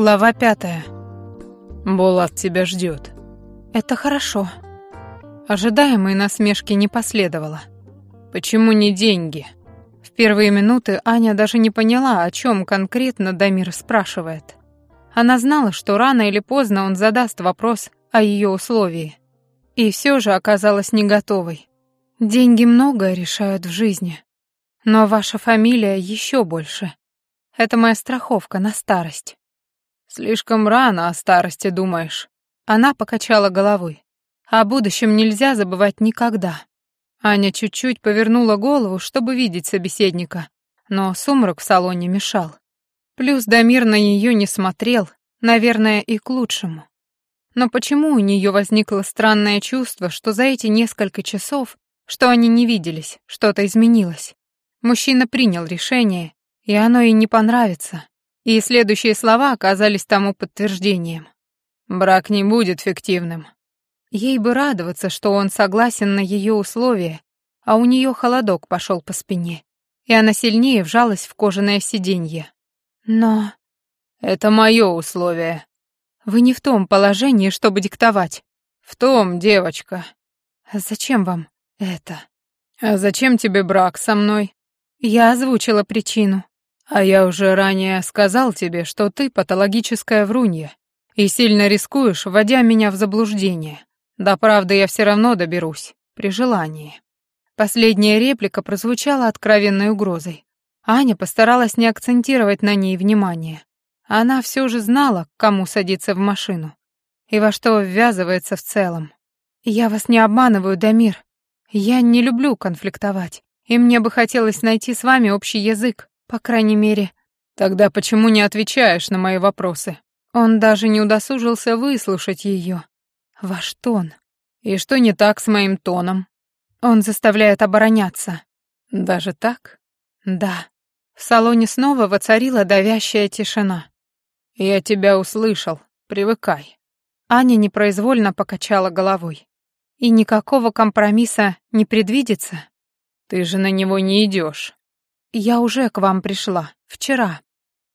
Глава пятая. Булат тебя ждет. Это хорошо. Ожидаемой насмешки не последовало. Почему не деньги? В первые минуты Аня даже не поняла, о чем конкретно Дамир спрашивает. Она знала, что рано или поздно он задаст вопрос о ее условии. И все же оказалась не готовой. Деньги многое решают в жизни. Но ваша фамилия еще больше. Это моя страховка на старость. Слишком рано о старости думаешь. Она покачала головой. О будущем нельзя забывать никогда. Аня чуть-чуть повернула голову, чтобы видеть собеседника, но сумрак в салоне мешал. Плюс Дамир на нее не смотрел, наверное, и к лучшему. Но почему у нее возникло странное чувство, что за эти несколько часов, что они не виделись, что-то изменилось? Мужчина принял решение, и оно ей не понравится. И следующие слова оказались тому подтверждением. Брак не будет фиктивным. Ей бы радоваться, что он согласен на ее условия, а у нее холодок пошел по спине, и она сильнее вжалась в кожаное сиденье. Но... Это мое условие. Вы не в том положении, чтобы диктовать. В том, девочка. Зачем вам это? А зачем тебе брак со мной? Я озвучила причину. А я уже ранее сказал тебе, что ты патологическая врунья и сильно рискуешь, вводя меня в заблуждение. До правды я все равно доберусь, при желании. Последняя реплика прозвучала откровенной угрозой. Аня постаралась не акцентировать на ней внимание. Она все же знала, к кому садиться в машину и во что ввязывается в целом. «Я вас не обманываю, Дамир. Я не люблю конфликтовать, и мне бы хотелось найти с вами общий язык, по крайней мере». «Тогда почему не отвечаешь на мои вопросы?» Он даже не удосужился выслушать ее. Ваш тон. И что не так с моим тоном? Он заставляет обороняться. Даже так? Да. В салоне снова воцарила давящая тишина. «Я тебя услышал. Привыкай». Аня непроизвольно покачала головой. «И никакого компромисса не предвидится?» «Ты же на него не идешь. «Я уже к вам пришла. Вчера».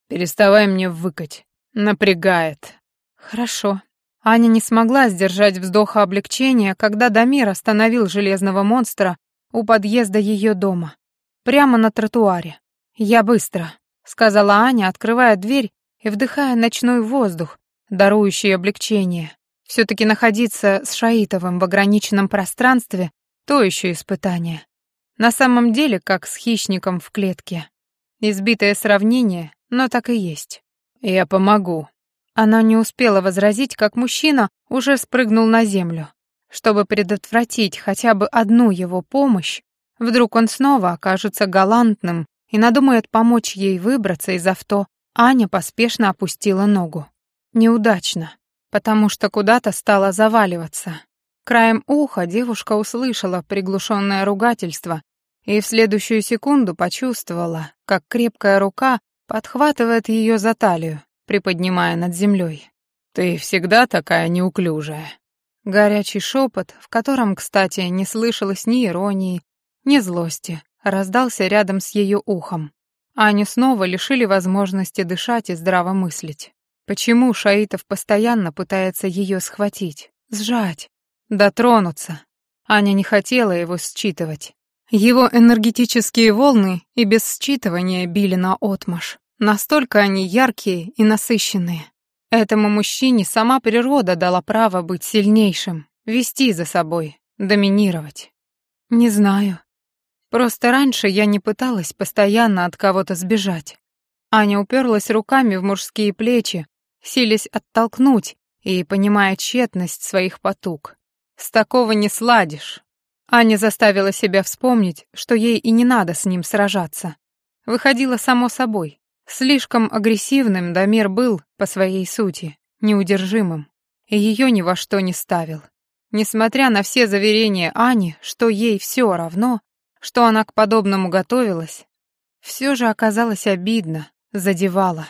«Переставай мне выкать. Напрягает». «Хорошо». Аня не смогла сдержать вздоха облегчения, когда Дамир остановил железного монстра у подъезда ее дома. Прямо на тротуаре. «Я быстро», — сказала Аня, открывая дверь и вдыхая ночной воздух, дарующий облегчение. Все-таки находиться с Шаитовым в ограниченном пространстве — то еще испытание. На самом деле, как с хищником в клетке. Избитое сравнение, но так и есть. «Я помогу». Она не успела возразить, как мужчина уже спрыгнул на землю. Чтобы предотвратить хотя бы одну его помощь, вдруг он снова окажется галантным и надумает помочь ей выбраться из авто, Аня поспешно опустила ногу. Неудачно, потому что куда-то стала заваливаться. Краем уха девушка услышала приглушенное ругательство и в следующую секунду почувствовала, как крепкая рука подхватывает ее за талию, приподнимая над землей. «Ты всегда такая неуклюжая». Горячий шепот, в котором, кстати, не слышалось ни иронии, ни злости, раздался рядом с ее ухом. Аню снова лишили возможности дышать и здраво мыслить. Почему Шаитов постоянно пытается ее схватить, сжать, дотронуться? Аня не хотела его считывать. Его энергетические волны и без считывания били на отмаш. Настолько они яркие и насыщенные. Этому мужчине сама природа дала право быть сильнейшим, вести за собой, доминировать. Не знаю, Просто раньше я не пыталась постоянно от кого-то сбежать. Аня уперлась руками в мужские плечи, силясь оттолкнуть и понимая тщетность своих потуг. С такого не сладишь. Аня заставила себя вспомнить, что ей и не надо с ним сражаться. Выходило само собой. Слишком агрессивным Дамир был по своей сути, неудержимым, и ее ни во что не ставил. Несмотря на все заверения Ани, что ей все равно, что она к подобному готовилась, все же оказалось обидно, задевало.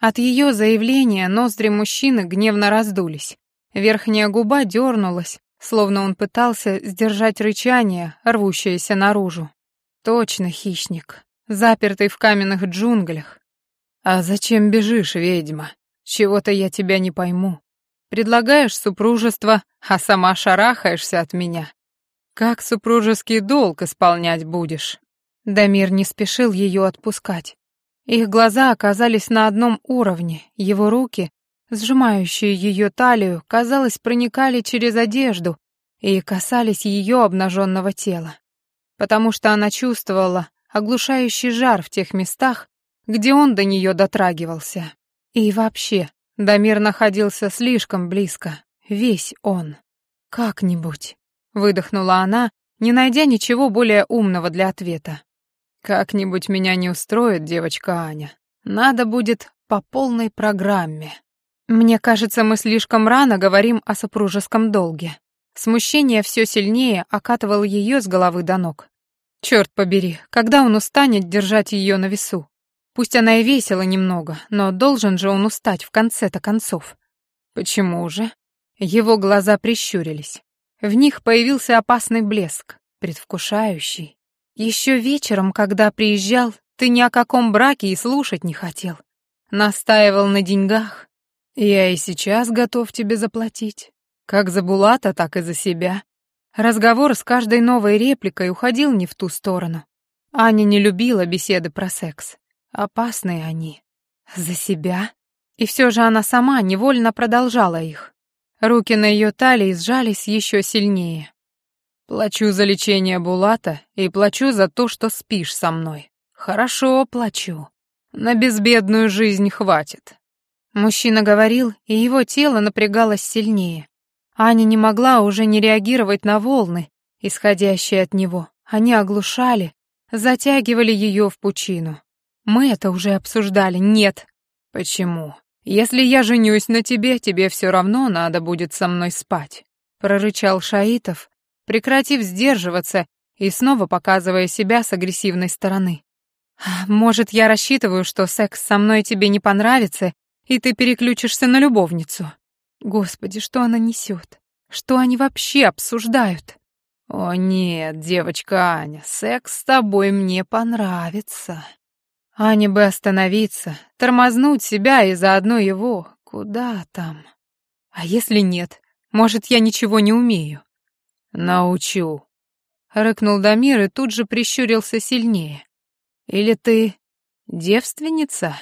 От ее заявления ноздри мужчины гневно раздулись. Верхняя губа дернулась, словно он пытался сдержать рычание, рвущееся наружу. Точно хищник, запертый в каменных джунглях. «А зачем бежишь, ведьма? Чего-то я тебя не пойму. Предлагаешь супружество, а сама шарахаешься от меня. Как супружеский долг исполнять будешь?» Дамир не спешил ее отпускать. Их глаза оказались на одном уровне, его руки, сжимающие ее талию, казалось, проникали через одежду и касались ее обнаженного тела. Потому что она чувствовала оглушающий жар в тех местах, где он до нее дотрагивался. И вообще, Дамир находился слишком близко, весь он. «Как-нибудь», — выдохнула она, не найдя ничего более умного для ответа. «Как-нибудь меня не устроит девочка Аня. Надо будет по полной программе». Мне кажется, мы слишком рано говорим о супружеском долге. Смущение все сильнее окатывало ее с головы до ног. Черт побери, когда он устанет держать ее на весу? Пусть она и весила немного, но должен же он устать в конце-то концов. Почему же? Его глаза прищурились. В них появился опасный блеск, предвкушающий. Еще вечером, когда приезжал, ты ни о каком браке и слушать не хотел. Настаивал на деньгах, я и сейчас готов тебе заплатить. Как за Булата, так и за себя. Разговор с каждой новой репликой уходил не в ту сторону. Аня не любила беседы про секс. Опасные они. За себя. И все же она сама невольно продолжала их. Руки на ее талии сжались еще сильнее. Плачу за лечение Булата и плачу за то, что спишь со мной. Хорошо, плачу. На безбедную жизнь хватит. Мужчина говорил, и его тело напрягалось сильнее. Аня не могла уже не реагировать на волны, исходящие от него. Они оглушали, затягивали ее в пучину. Мы это уже обсуждали. Нет. Почему? Если я женюсь на тебе, тебе все равно надо будет со мной спать, прорычал Шаитов, прекратив сдерживаться и снова показывая себя с агрессивной стороны. Может, я рассчитываю, что секс со мной тебе не понравится, и ты переключишься на любовницу. Господи, что она несет? Что они вообще обсуждают? О нет, девочка Аня, секс с тобой мне понравится. Ане бы остановиться, тормознуть себя и заодно его. Куда там? А если нет? Может, я ничего не умею? Научу. Рыкнул Дамир и тут же прищурился сильнее. Или ты девственница?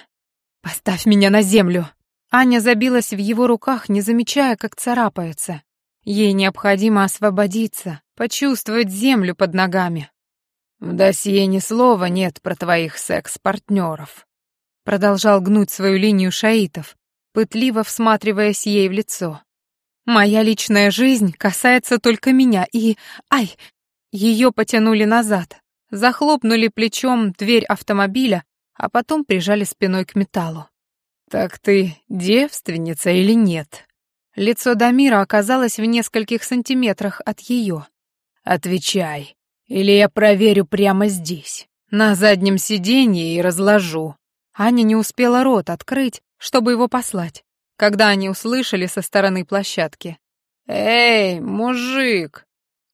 «Поставь меня на землю!» Аня забилась в его руках, не замечая, как царапается. Ей необходимо освободиться, почувствовать землю под ногами. «В досье ни слова нет про твоих секс-партнеров», продолжал гнуть свою линию Шаитов, пытливо всматриваясь ей в лицо. «Моя личная жизнь касается только меня и... Ай!» Ее потянули назад, захлопнули плечом дверь автомобиля, а потом прижали спиной к металлу. «Так ты девственница или нет?» Лицо Дамира оказалось в нескольких сантиметрах от ее. «Отвечай, или я проверю прямо здесь, на заднем сиденье и разложу». Аня не успела рот открыть, чтобы его послать, когда они услышали со стороны площадки. «Эй, мужик!»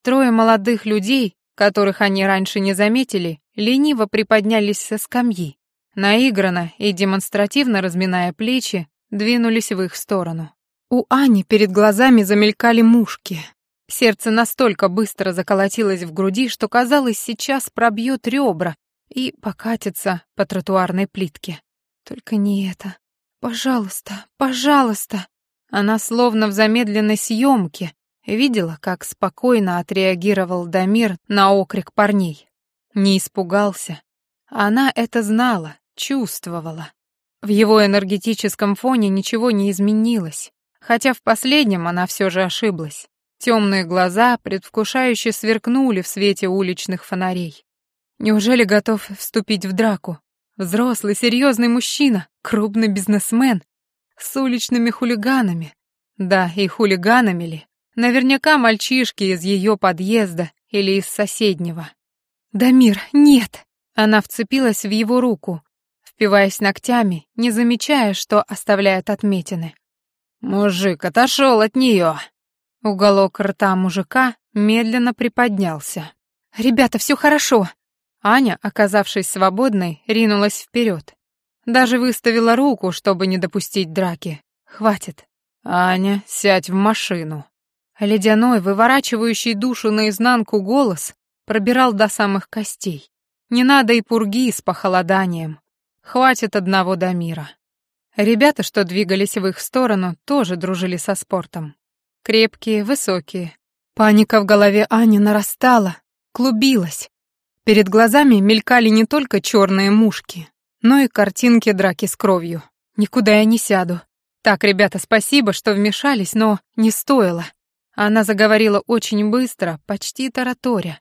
Трое молодых людей, которых они раньше не заметили, лениво приподнялись со скамьи наигранно и демонстративно разминая плечи, двинулись в их сторону. У Ани перед глазами замелькали мушки. Сердце настолько быстро заколотилось в груди, что казалось, сейчас пробьет ребра и покатится по тротуарной плитке. Только не это. Пожалуйста, пожалуйста. Она словно в замедленной съемке видела, как спокойно отреагировал Дамир на окрик парней. Не испугался. Она это знала, чувствовала. В его энергетическом фоне ничего не изменилось, хотя в последнем она все же ошиблась. Темные глаза предвкушающе сверкнули в свете уличных фонарей. Неужели готов вступить в драку? Взрослый, серьезный мужчина, крупный бизнесмен, с уличными хулиганами. Да, и хулиганами ли? Наверняка мальчишки из ее подъезда или из соседнего. «Дамир, нет!» Она вцепилась в его руку, впиваясь ногтями, не замечая, что оставляет отметины. «Мужик отошел от нее!» Уголок рта мужика медленно приподнялся. «Ребята, все хорошо!» Аня, оказавшись свободной, ринулась вперед. Даже выставила руку, чтобы не допустить драки. Хватит. Аня, сядь в машину. Ледяной, выворачивающий душу наизнанку голос пробирал до самых костей. Не надо и пурги с похолоданием. Хватит одного до мира. Ребята, что двигались в их сторону, тоже дружили со спортом. Крепкие, высокие. Паника в голове Ани нарастала, клубилась. Перед глазами мелькали не только черные мушки, но и картинки драки с кровью. Никуда я не сяду. Так, ребята, спасибо, что вмешались, но не стоило. Она заговорила очень быстро, почти тараторя.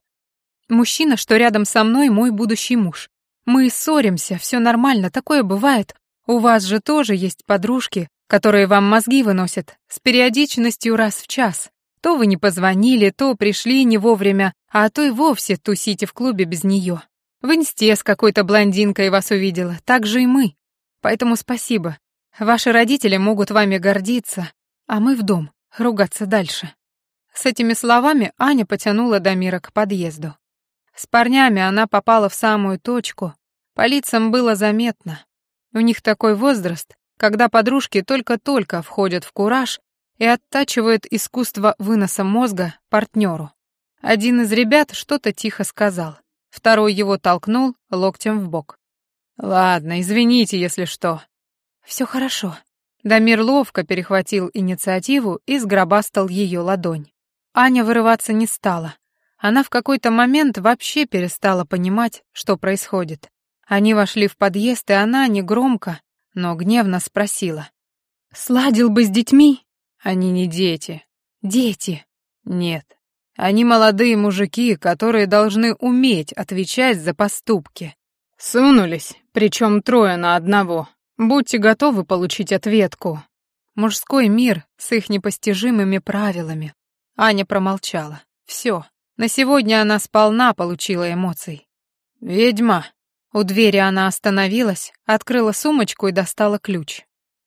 Мужчина, что рядом со мной, мой будущий муж. Мы ссоримся, все нормально, такое бывает. У вас же тоже есть подружки, которые вам мозги выносят с периодичностью раз в час. То вы не позвонили, то пришли не вовремя, а то и вовсе тусите в клубе без нее. В инсте с какой-то блондинкой вас увидела, так же и мы. Поэтому спасибо. Ваши родители могут вами гордиться, а мы в дом, ругаться дальше. С этими словами Аня потянула Дамира к подъезду. С парнями она попала в самую точку. По лицам было заметно. У них такой возраст, когда подружки только-только входят в кураж и оттачивают искусство выноса мозга партнеру. Один из ребят что-то тихо сказал. Второй его толкнул локтем в бок. «Ладно, извините, если что». «Все хорошо». Дамир ловко перехватил инициативу и сгробастал ее ладонь. Аня вырываться не стала. Она в какой-то момент вообще перестала понимать, что происходит. Они вошли в подъезд, и она негромко, но гневно спросила. «Сладил бы с детьми?» «Они не дети». «Дети». «Нет. Они молодые мужики, которые должны уметь отвечать за поступки. Сунулись, причем трое на одного. Будьте готовы получить ответку». Мужской мир с их непостижимыми правилами. Аня промолчала. Все. На сегодня она сполна получила эмоций. «Ведьма!» У двери она остановилась, открыла сумочку и достала ключ.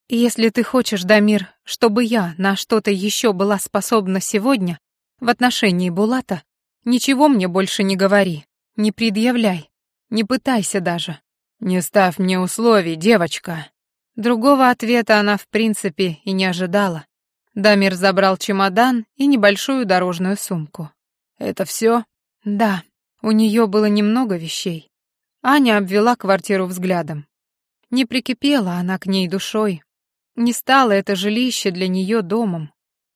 «Если ты хочешь, Дамир, чтобы я на что-то еще была способна сегодня, в отношении Булата, ничего мне больше не говори, не предъявляй, не пытайся даже». «Не ставь мне условий, девочка». Другого ответа она, в принципе, и не ожидала. Дамир забрал чемодан и небольшую дорожную сумку. Это все? Да, у нее было немного вещей. Аня обвела квартиру взглядом. Не прикипела она к ней душой. Не стало это жилище для нее домом.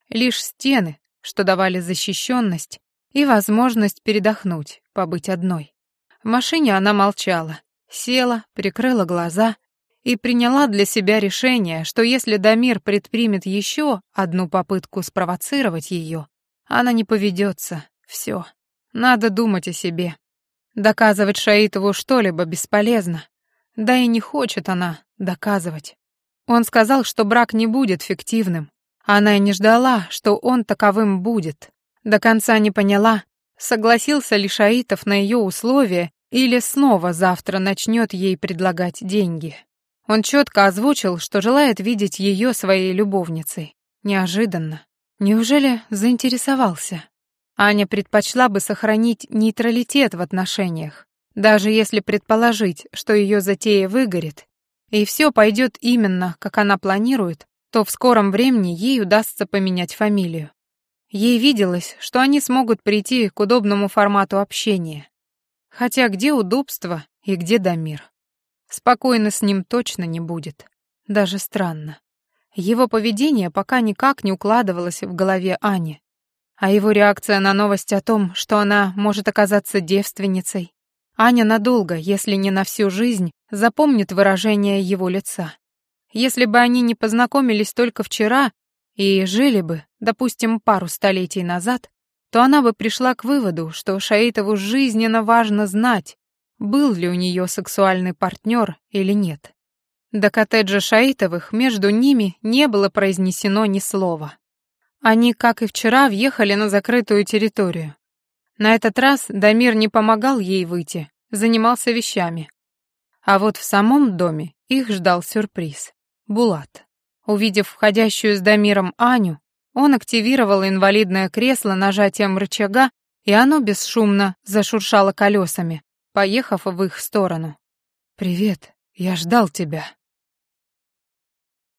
Лишь стены, что давали защищенность и возможность передохнуть, побыть одной. В машине она молчала, села, прикрыла глаза и приняла для себя решение, что если Дамир предпримет еще одну попытку спровоцировать ее, она не поведется, все. Надо думать о себе. Доказывать Шаитову что-либо бесполезно. Да и не хочет она доказывать. Он сказал, что брак не будет фиктивным. Она и не ждала, что он таковым будет. До конца не поняла, согласился ли Шаитов на ее условия или снова завтра начнет ей предлагать деньги. Он четко озвучил, что желает видеть ее своей любовницей. Неожиданно. Неужели заинтересовался? Аня предпочла бы сохранить нейтралитет в отношениях, даже если предположить, что ее затея выгорит, и все пойдет именно, как она планирует, то в скором времени ей удастся поменять фамилию. Ей виделось, что они смогут прийти к удобному формату общения. Хотя где удобство и где Дамир? Спокойно с ним точно не будет. Даже странно. Его поведение пока никак не укладывалось в голове Ани. А его реакция на новость о том, что она может оказаться девственницей, Аня надолго, если не на всю жизнь, запомнит выражение его лица. Если бы они не познакомились только вчера и жили бы, допустим, пару столетий назад, то она бы пришла к выводу, что Шаитову жизненно важно знать, был ли у нее сексуальный партнер или нет. До коттеджа Шаитовых между ними не было произнесено ни слова. Они, как и вчера, въехали на закрытую территорию. На этот раз Дамир не помогал ей выйти, занимался вещами. А вот в самом доме их ждал сюрприз. Булат. Увидев входящую с Дамиром Аню, он активировал инвалидное кресло нажатием рычага, и оно бесшумно зашуршало колесами, поехав в их сторону. «Привет, Я ждал тебя.